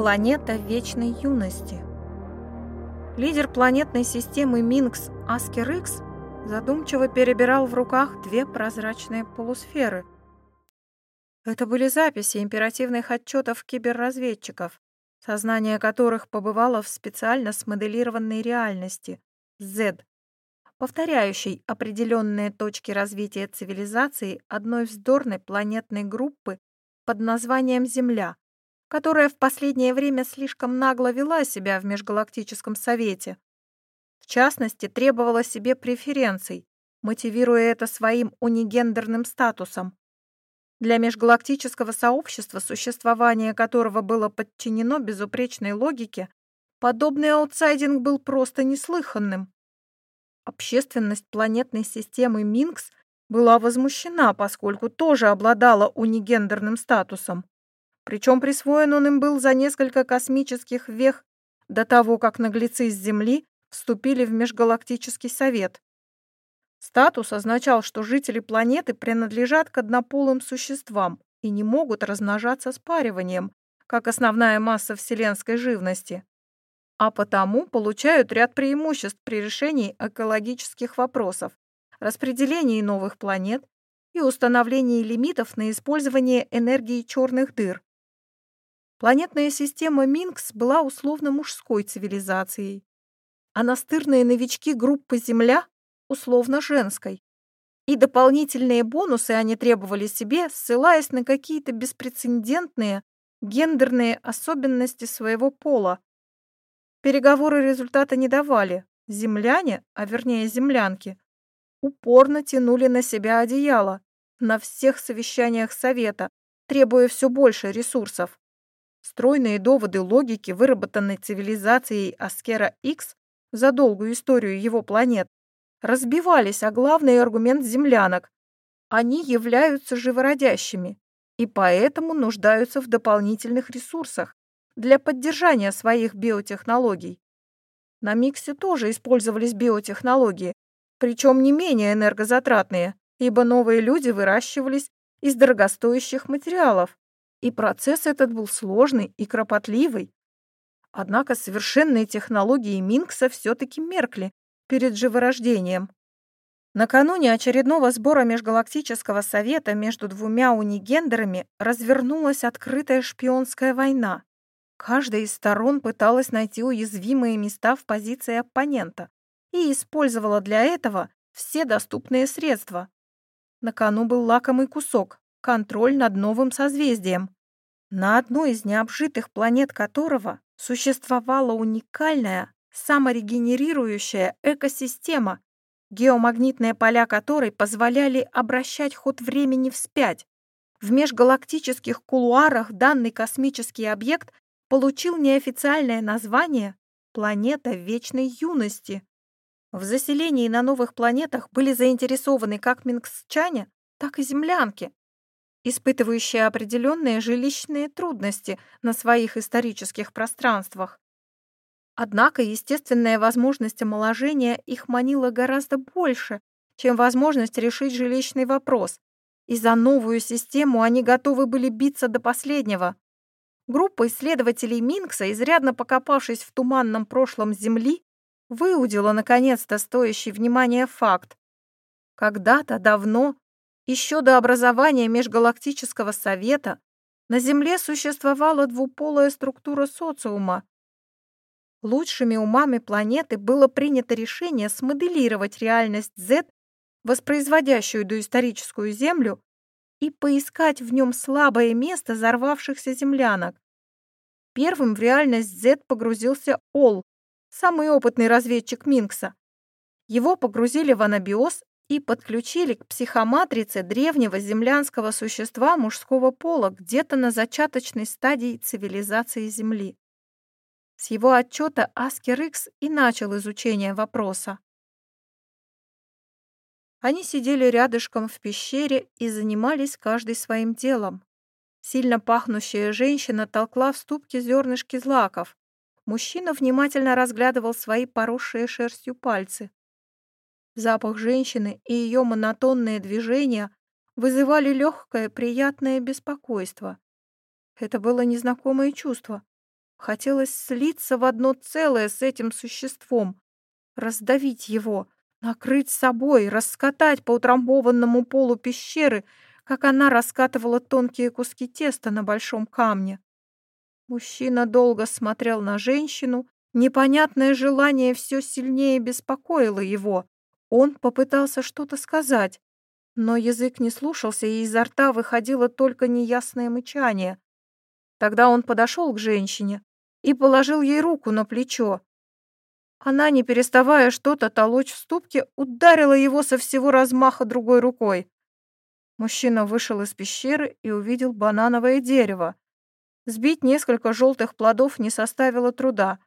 Планета вечной юности. Лидер планетной системы Минкс Аскер Икс задумчиво перебирал в руках две прозрачные полусферы. Это были записи императивных отчетов киберразведчиков, сознание которых побывало в специально смоделированной реальности Z, повторяющей определенные точки развития цивилизации одной вздорной планетной группы под названием Земля, которая в последнее время слишком нагло вела себя в Межгалактическом Совете. В частности, требовала себе преференций, мотивируя это своим унигендерным статусом. Для межгалактического сообщества, существование которого было подчинено безупречной логике, подобный аутсайдинг был просто неслыханным. Общественность планетной системы Минкс была возмущена, поскольку тоже обладала унигендерным статусом. Причем присвоен он им был за несколько космических вех до того, как наглецы с Земли вступили в Межгалактический Совет. Статус означал, что жители планеты принадлежат к однополым существам и не могут размножаться спариванием, как основная масса вселенской живности, а потому получают ряд преимуществ при решении экологических вопросов, распределении новых планет и установлении лимитов на использование энергии черных дыр, Планетная система Минкс была условно мужской цивилизацией, а настырные новички группы Земля — условно женской. И дополнительные бонусы они требовали себе, ссылаясь на какие-то беспрецедентные гендерные особенности своего пола. Переговоры результата не давали. Земляне, а вернее землянки, упорно тянули на себя одеяло на всех совещаниях совета, требуя все больше ресурсов. Стройные доводы логики, выработанной цивилизацией Аскера X за долгую историю его планет, разбивались о главный аргумент землянок. Они являются живородящими и поэтому нуждаются в дополнительных ресурсах для поддержания своих биотехнологий. На Миксе тоже использовались биотехнологии, причем не менее энергозатратные, ибо новые люди выращивались из дорогостоящих материалов, и процесс этот был сложный и кропотливый. Однако совершенные технологии Минкса все-таки меркли перед живорождением. Накануне очередного сбора Межгалактического совета между двумя унигендерами развернулась открытая шпионская война. Каждая из сторон пыталась найти уязвимые места в позиции оппонента и использовала для этого все доступные средства. На кону был лакомый кусок контроль над новым созвездием, на одной из необжитых планет которого существовала уникальная саморегенерирующая экосистема, геомагнитные поля которой позволяли обращать ход времени вспять. В межгалактических кулуарах данный космический объект получил неофициальное название «Планета вечной юности». В заселении на новых планетах были заинтересованы как минксчане, так и землянки испытывающие определенные жилищные трудности на своих исторических пространствах. Однако естественная возможность омоложения их манила гораздо больше, чем возможность решить жилищный вопрос, и за новую систему они готовы были биться до последнего. Группа исследователей Минкса, изрядно покопавшись в туманном прошлом Земли, выудила наконец-то стоящий внимания факт. Когда-то давно еще до образования Межгалактического совета на Земле существовала двуполая структура социума. Лучшими умами планеты было принято решение смоделировать реальность Z, воспроизводящую доисторическую Землю, и поискать в нем слабое место взорвавшихся землянок. Первым в реальность Z погрузился Ол, самый опытный разведчик Минкса. Его погрузили в анабиоз и подключили к психоматрице древнего землянского существа мужского пола где-то на зачаточной стадии цивилизации Земли. С его отчета Аскер Икс и начал изучение вопроса. Они сидели рядышком в пещере и занимались каждый своим делом. Сильно пахнущая женщина толкла в ступке зернышки злаков. Мужчина внимательно разглядывал свои поросшие шерстью пальцы. Запах женщины и ее монотонные движения вызывали легкое приятное беспокойство. Это было незнакомое чувство. Хотелось слиться в одно целое с этим существом, раздавить его, накрыть собой, раскатать по утрамбованному полу пещеры, как она раскатывала тонкие куски теста на большом камне. Мужчина долго смотрел на женщину, непонятное желание все сильнее беспокоило его. Он попытался что-то сказать, но язык не слушался, и изо рта выходило только неясное мычание. Тогда он подошел к женщине, и положил ей руку на плечо. Она, не переставая что-то толочь в ступке, ударила его со всего размаха другой рукой. Мужчина вышел из пещеры и увидел банановое дерево. Сбить несколько желтых плодов не составило труда.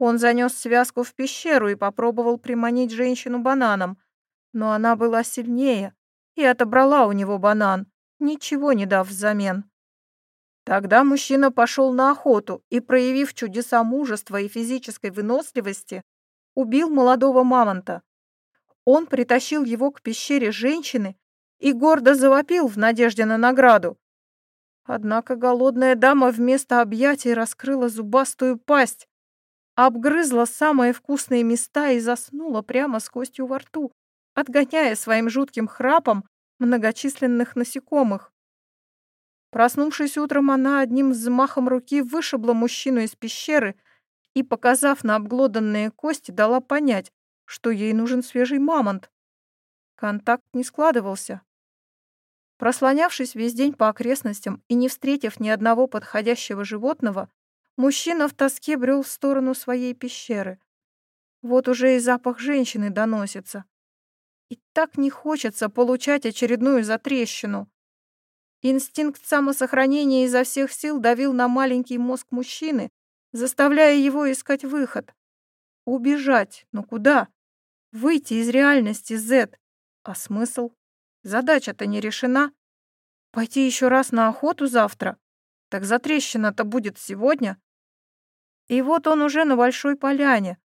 Он занес связку в пещеру и попробовал приманить женщину бананом, но она была сильнее и отобрала у него банан, ничего не дав взамен. Тогда мужчина пошел на охоту и, проявив чудеса мужества и физической выносливости, убил молодого мамонта. Он притащил его к пещере женщины и гордо завопил в надежде на награду. Однако голодная дама вместо объятий раскрыла зубастую пасть, обгрызла самые вкусные места и заснула прямо с костью во рту, отгоняя своим жутким храпом многочисленных насекомых. Проснувшись утром, она одним взмахом руки вышибла мужчину из пещеры и, показав на обглоданные кости, дала понять, что ей нужен свежий мамонт. Контакт не складывался. Прослонявшись весь день по окрестностям и не встретив ни одного подходящего животного, мужчина в тоске брел в сторону своей пещеры. Вот уже и запах женщины доносится. И так не хочется получать очередную затрещину. Инстинкт самосохранения изо всех сил давил на маленький мозг мужчины, заставляя его искать выход. Убежать, но куда? Выйти из реальности, Зет. А смысл? Задача-то не решена. Пойти еще раз на охоту завтра? Так затрещина-то будет сегодня. И вот он уже на большой поляне.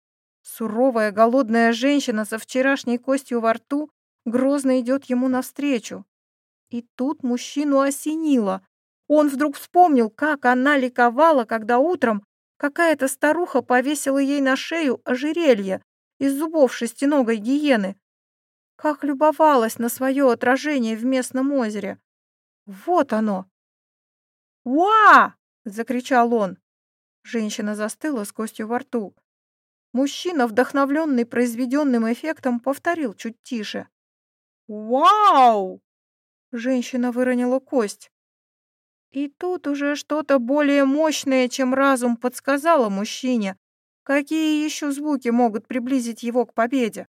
Суровая голодная женщина со вчерашней костью во рту грозно идет ему навстречу. И тут мужчину осенило. Он вдруг вспомнил, как она ликовала, когда утром какая-то старуха повесила ей на шею ожерелье из зубов шестиногой гиены. Как любовалась на свое отражение в местном озере. Вот оно. «Уа!» — закричал он. Женщина застыла с костью во рту. Мужчина, вдохновленный произведенным эффектом, повторил чуть тише. «Вау!» Женщина выронила кость. И тут уже что-то более мощное, чем разум, подсказало мужчине, какие еще звуки могут приблизить его к победе.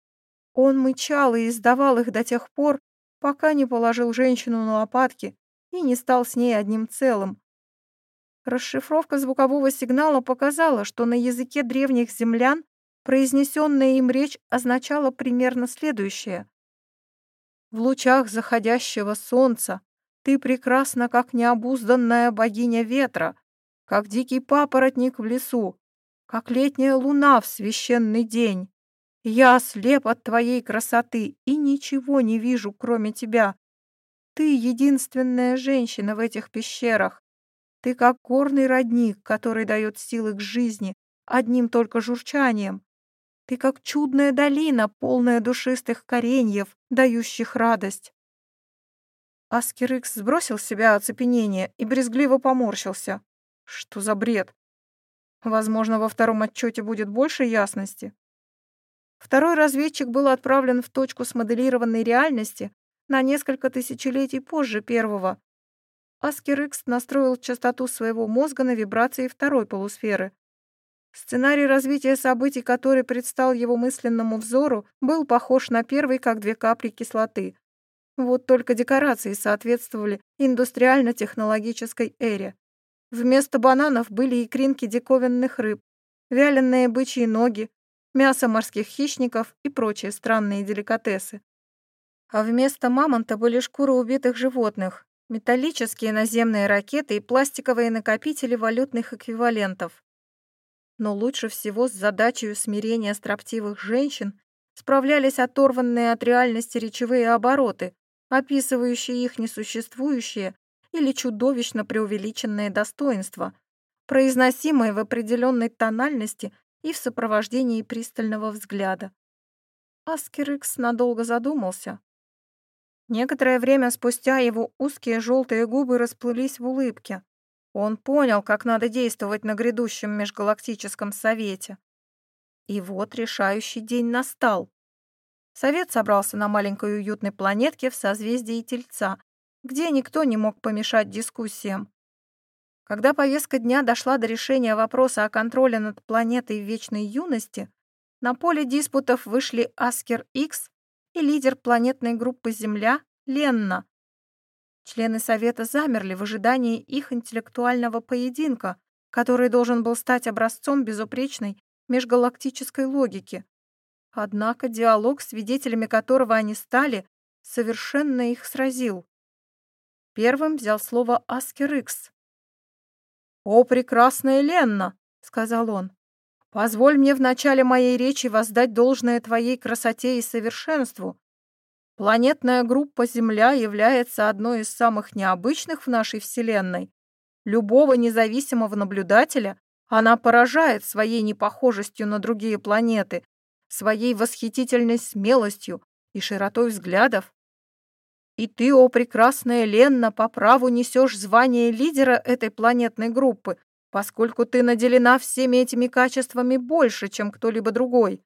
Он мычал и издавал их до тех пор, пока не положил женщину на лопатки и не стал с ней одним целым. Расшифровка звукового сигнала показала, что на языке древних землян произнесенная им речь означала примерно следующее. В лучах заходящего солнца ты прекрасна, как необузданная богиня ветра, как дикий папоротник в лесу, как летняя луна в священный день. Я слеп от твоей красоты и ничего не вижу, кроме тебя. Ты единственная женщина в этих пещерах. Ты как горный родник, который дает силы к жизни одним только журчанием. Ты как чудная долина, полная душистых кореньев, дающих радость. Аскерикс сбросил с себя оцепенение и брезгливо поморщился. Что за бред? Возможно, во втором отчете будет больше ясности. Второй разведчик был отправлен в точку смоделированной реальности на несколько тысячелетий позже первого. Аскерикс настроил частоту своего мозга на вибрации второй полусферы, Сценарий развития событий, который предстал его мысленному взору, был похож на первый, как две капли кислоты. Вот только декорации соответствовали индустриально-технологической эре. Вместо бананов были икринки диковинных рыб, вяленые бычьи ноги, мясо морских хищников и прочие странные деликатесы. А вместо мамонта были шкуры убитых животных, металлические наземные ракеты и пластиковые накопители валютных эквивалентов но лучше всего с задачей смирения строптивых женщин справлялись оторванные от реальности речевые обороты, описывающие их несуществующие или чудовищно преувеличенные достоинства, произносимые в определенной тональности и в сопровождении пристального взгляда. Аскерикс надолго задумался. Некоторое время спустя его узкие желтые губы расплылись в улыбке. Он понял, как надо действовать на грядущем межгалактическом совете. И вот решающий день настал. Совет собрался на маленькой уютной планетке в созвездии Тельца, где никто не мог помешать дискуссиям. Когда повестка дня дошла до решения вопроса о контроле над планетой вечной юности, на поле диспутов вышли Аскер Икс и лидер планетной группы Земля Ленна. Члены Совета замерли в ожидании их интеллектуального поединка, который должен был стать образцом безупречной межгалактической логики. Однако диалог, свидетелями которого они стали, совершенно их сразил. Первым взял слово Аскер Икс. «О, прекрасная Ленна!» — сказал он. «Позволь мне в начале моей речи воздать должное твоей красоте и совершенству. Планетная группа Земля является одной из самых необычных в нашей Вселенной. Любого независимого наблюдателя она поражает своей непохожестью на другие планеты, своей восхитительной смелостью и широтой взглядов. И ты, о прекрасная Ленна, по праву несешь звание лидера этой планетной группы, поскольку ты наделена всеми этими качествами больше, чем кто-либо другой.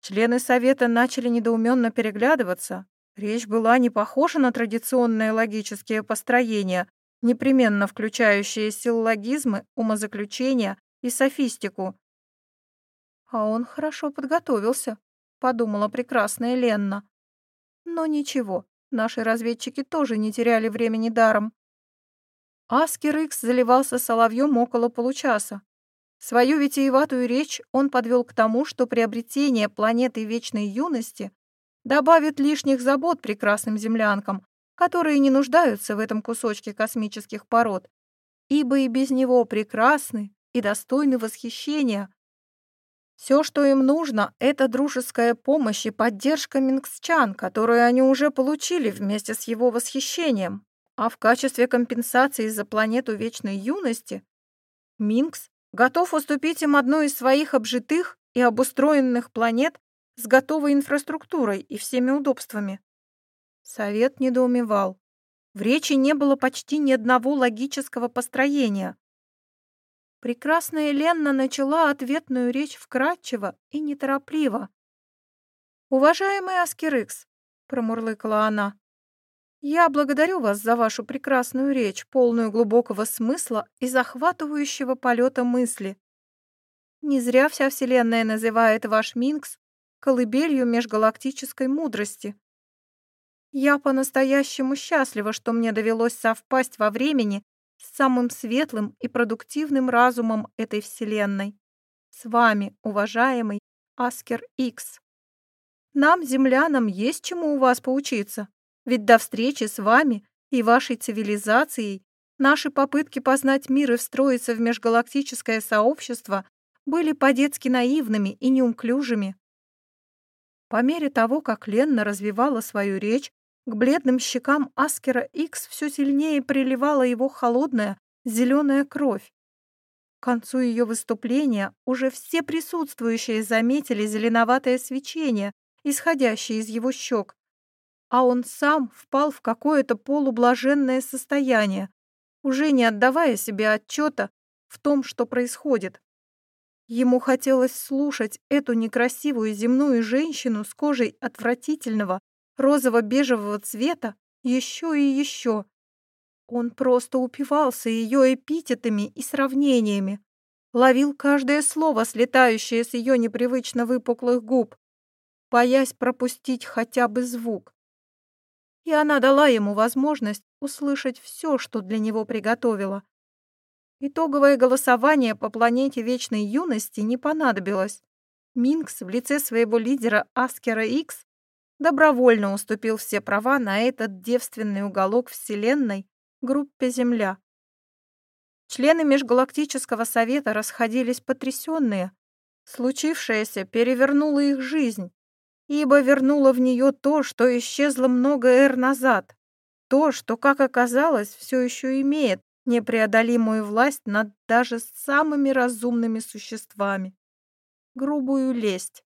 Члены совета начали недоуменно переглядываться. Речь была не похожа на традиционные логические построения, непременно включающие силлогизмы, умозаключения и софистику. А он хорошо подготовился, подумала прекрасная Ленна. Но ничего, наши разведчики тоже не теряли времени даром. Аскер Икс заливался соловьем около получаса. Свою витиеватую речь он подвел к тому, что приобретение планеты вечной юности добавит лишних забот прекрасным землянкам, которые не нуждаются в этом кусочке космических пород, ибо и без него прекрасны и достойны восхищения. Все, что им нужно, это дружеская помощь и поддержка Мингсчан, которую они уже получили вместе с его восхищением. А в качестве компенсации за планету вечной юности Минкс готов уступить им одну из своих обжитых и обустроенных планет с готовой инфраструктурой и всеми удобствами. Совет недоумевал. В речи не было почти ни одного логического построения. Прекрасная Ленна начала ответную речь вкрадчиво и неторопливо. «Уважаемый Аскерикс», — промурлыкала она, — «я благодарю вас за вашу прекрасную речь, полную глубокого смысла и захватывающего полета мысли. Не зря вся Вселенная называет ваш Минкс колыбелью межгалактической мудрости. Я по-настоящему счастлива, что мне довелось совпасть во времени с самым светлым и продуктивным разумом этой Вселенной. С вами, уважаемый Аскер Икс. Нам, землянам, есть чему у вас поучиться, ведь до встречи с вами и вашей цивилизацией наши попытки познать мир и встроиться в межгалактическое сообщество были по-детски наивными и неуклюжими. По мере того, как Ленна развивала свою речь, к бледным щекам Аскера Икс все сильнее приливала его холодная зеленая кровь. К концу ее выступления уже все присутствующие заметили зеленоватое свечение, исходящее из его щек, а он сам впал в какое-то полублаженное состояние, уже не отдавая себе отчета в том, что происходит. Ему хотелось слушать эту некрасивую земную женщину с кожей отвратительного розово-бежевого цвета еще и еще. Он просто упивался ее эпитетами и сравнениями, ловил каждое слово, слетающее с ее непривычно выпуклых губ, боясь пропустить хотя бы звук. И она дала ему возможность услышать все, что для него приготовила. Итоговое голосование по планете Вечной Юности не понадобилось. Минкс в лице своего лидера Аскера Икс добровольно уступил все права на этот девственный уголок Вселенной группе Земля. Члены Межгалактического Совета расходились потрясенные. Случившееся перевернуло их жизнь, ибо вернуло в нее то, что исчезло много эр назад, то, что, как оказалось, все еще имеет непреодолимую власть над даже самыми разумными существами, грубую лесть,